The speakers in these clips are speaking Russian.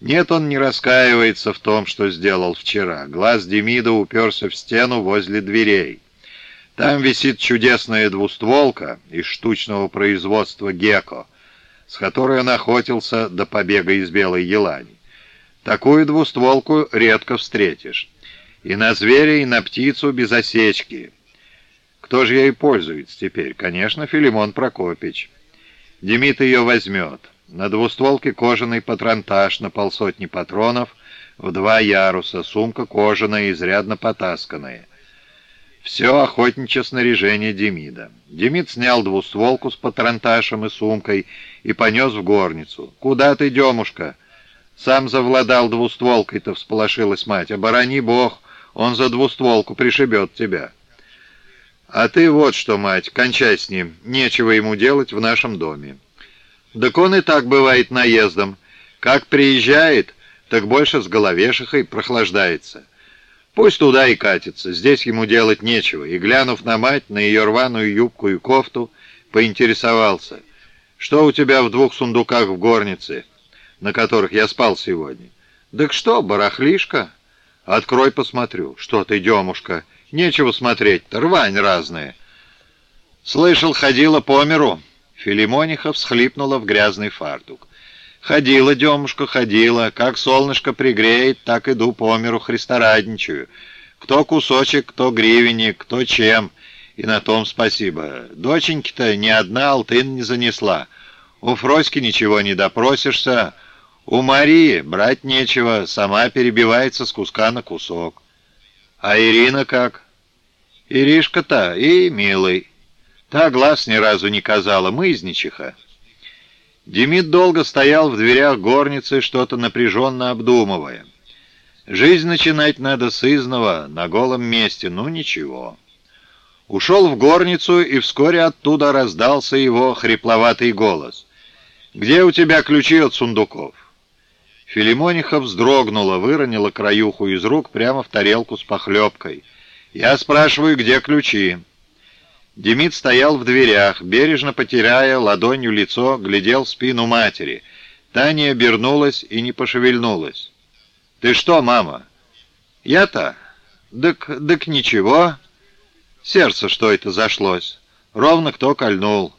Нет, он не раскаивается в том, что сделал вчера. Глаз Демида уперся в стену возле дверей. Там висит чудесная двустволка из штучного производства «Геко», с которой он охотился до побега из Белой Елани. Такую двустволку редко встретишь. И на зверя, и на птицу без осечки. Кто же ей пользуется теперь? Конечно, Филимон Прокопич. Демид ее возьмет. На двустволке кожаный патронтаж на полсотни патронов в два яруса, сумка кожаная, изрядно потасканная. Все охотничье снаряжение Демида. Демид снял двустволку с патронташем и сумкой и понес в горницу. «Куда ты, Демушка?» «Сам завладал двустволкой-то», — всполошилась мать. «Оборони бог, он за двустволку пришибет тебя». «А ты вот что, мать, кончай с ним, нечего ему делать в нашем доме». «Так он и так бывает наездом. Как приезжает, так больше с головешихой прохлаждается». Пусть туда и катится, здесь ему делать нечего. И, глянув на мать, на ее рваную юбку и кофту, поинтересовался, что у тебя в двух сундуках в горнице, на которых я спал сегодня. «Так что, барахлишка?» «Открой, посмотрю». «Что ты, демушка? Нечего смотреть-то, рвань разная». «Слышал, ходила по миру». Филимониха всхлипнула в грязный фартук. Ходила, Демушка, ходила. Как солнышко пригреет, так иду по миру христорадничаю. Кто кусочек, кто гривенник, кто чем. И на том спасибо. Доченьки-то ни одна алтын не занесла. У Фроськи ничего не допросишься. У Марии брать нечего, сама перебивается с куска на кусок. А Ирина как? Иришка-то и милый. Та глаз ни разу не казала, мызничиха. Демид долго стоял в дверях горницы, что-то напряженно обдумывая. Жизнь начинать надо с изного, на голом месте, ну ничего. Ушел в горницу, и вскоре оттуда раздался его хрипловатый голос. «Где у тебя ключи от сундуков?» Филимониха вздрогнула, выронила краюху из рук прямо в тарелку с похлебкой. «Я спрашиваю, где ключи?» Демид стоял в дверях, бережно потеряя ладонью лицо, глядел в спину матери. Таня обернулась и не пошевельнулась. «Ты что, мама?» «Я-то? Дык, дык ничего. Сердце что это зашлось. Ровно кто кольнул.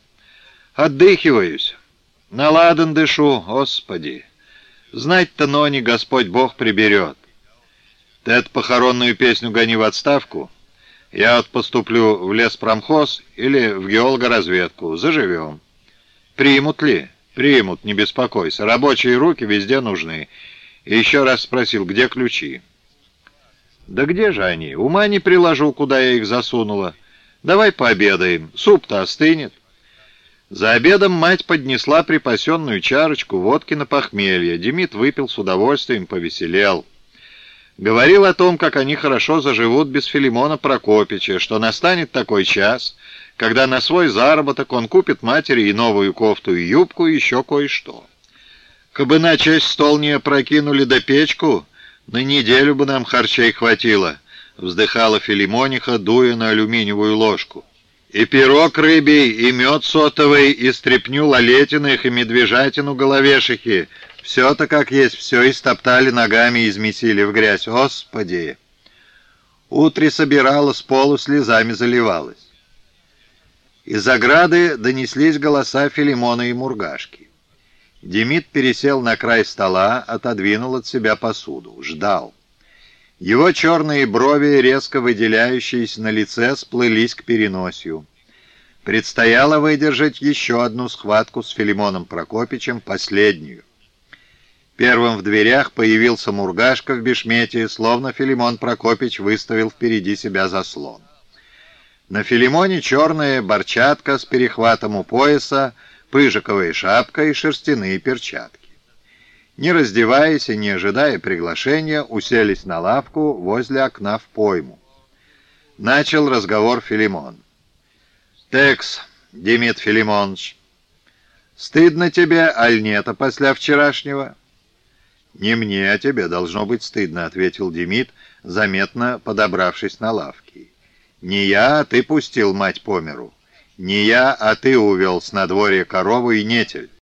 Отдыхиваюсь. На ладан дышу, Господи. Знать-то, но не Господь Бог приберет. Ты эту похоронную песню гони в отставку?» Я поступлю в леспромхоз или в геологоразведку. Заживем. Примут ли? Примут, не беспокойся. Рабочие руки везде нужны. И еще раз спросил, где ключи? Да где же они? Ума не приложу, куда я их засунула. Давай пообедаем. Суп-то остынет. За обедом мать поднесла припасенную чарочку водки на похмелье. Демид выпил с удовольствием, повеселел. Говорил о том, как они хорошо заживут без Филимона Прокопича, что настанет такой час, когда на свой заработок он купит матери и новую кофту, и юбку, и еще кое-что. Кабы на честь стол не опрокинули до печку, на неделю бы нам харчей хватило, вздыхала Филимониха, дуя на алюминиевую ложку. И пирог рыбий, и мед сотовый, и стряпню лалетиных, и медвежатину головешихи — все-то как есть, все истоптали ногами и измесили в грязь. Господи! Утре собирала, с полу слезами заливалась. Из ограды донеслись голоса Филимона и Мургашки. Демид пересел на край стола, отодвинул от себя посуду, ждал. Его черные брови, резко выделяющиеся на лице, сплылись к переносию. Предстояло выдержать еще одну схватку с Филимоном Прокопичем, последнюю. Первым в дверях появился Мургашка в бешмете, словно Филимон Прокопич выставил впереди себя заслон. На Филимоне черная борчатка с перехватом у пояса, пыжиковая шапка и шерстяные перчатки. Не раздеваясь и не ожидая приглашения, уселись на лавку возле окна в пойму. Начал разговор Филимон. «Текс, Демид Филимонович, стыдно тебе, аль нет, а после вчерашнего?» «Не мне, а тебе должно быть стыдно», — ответил Демид, заметно подобравшись на лавке. «Не я, а ты пустил мать по миру. Не я, а ты увел с надворья корову и нетель.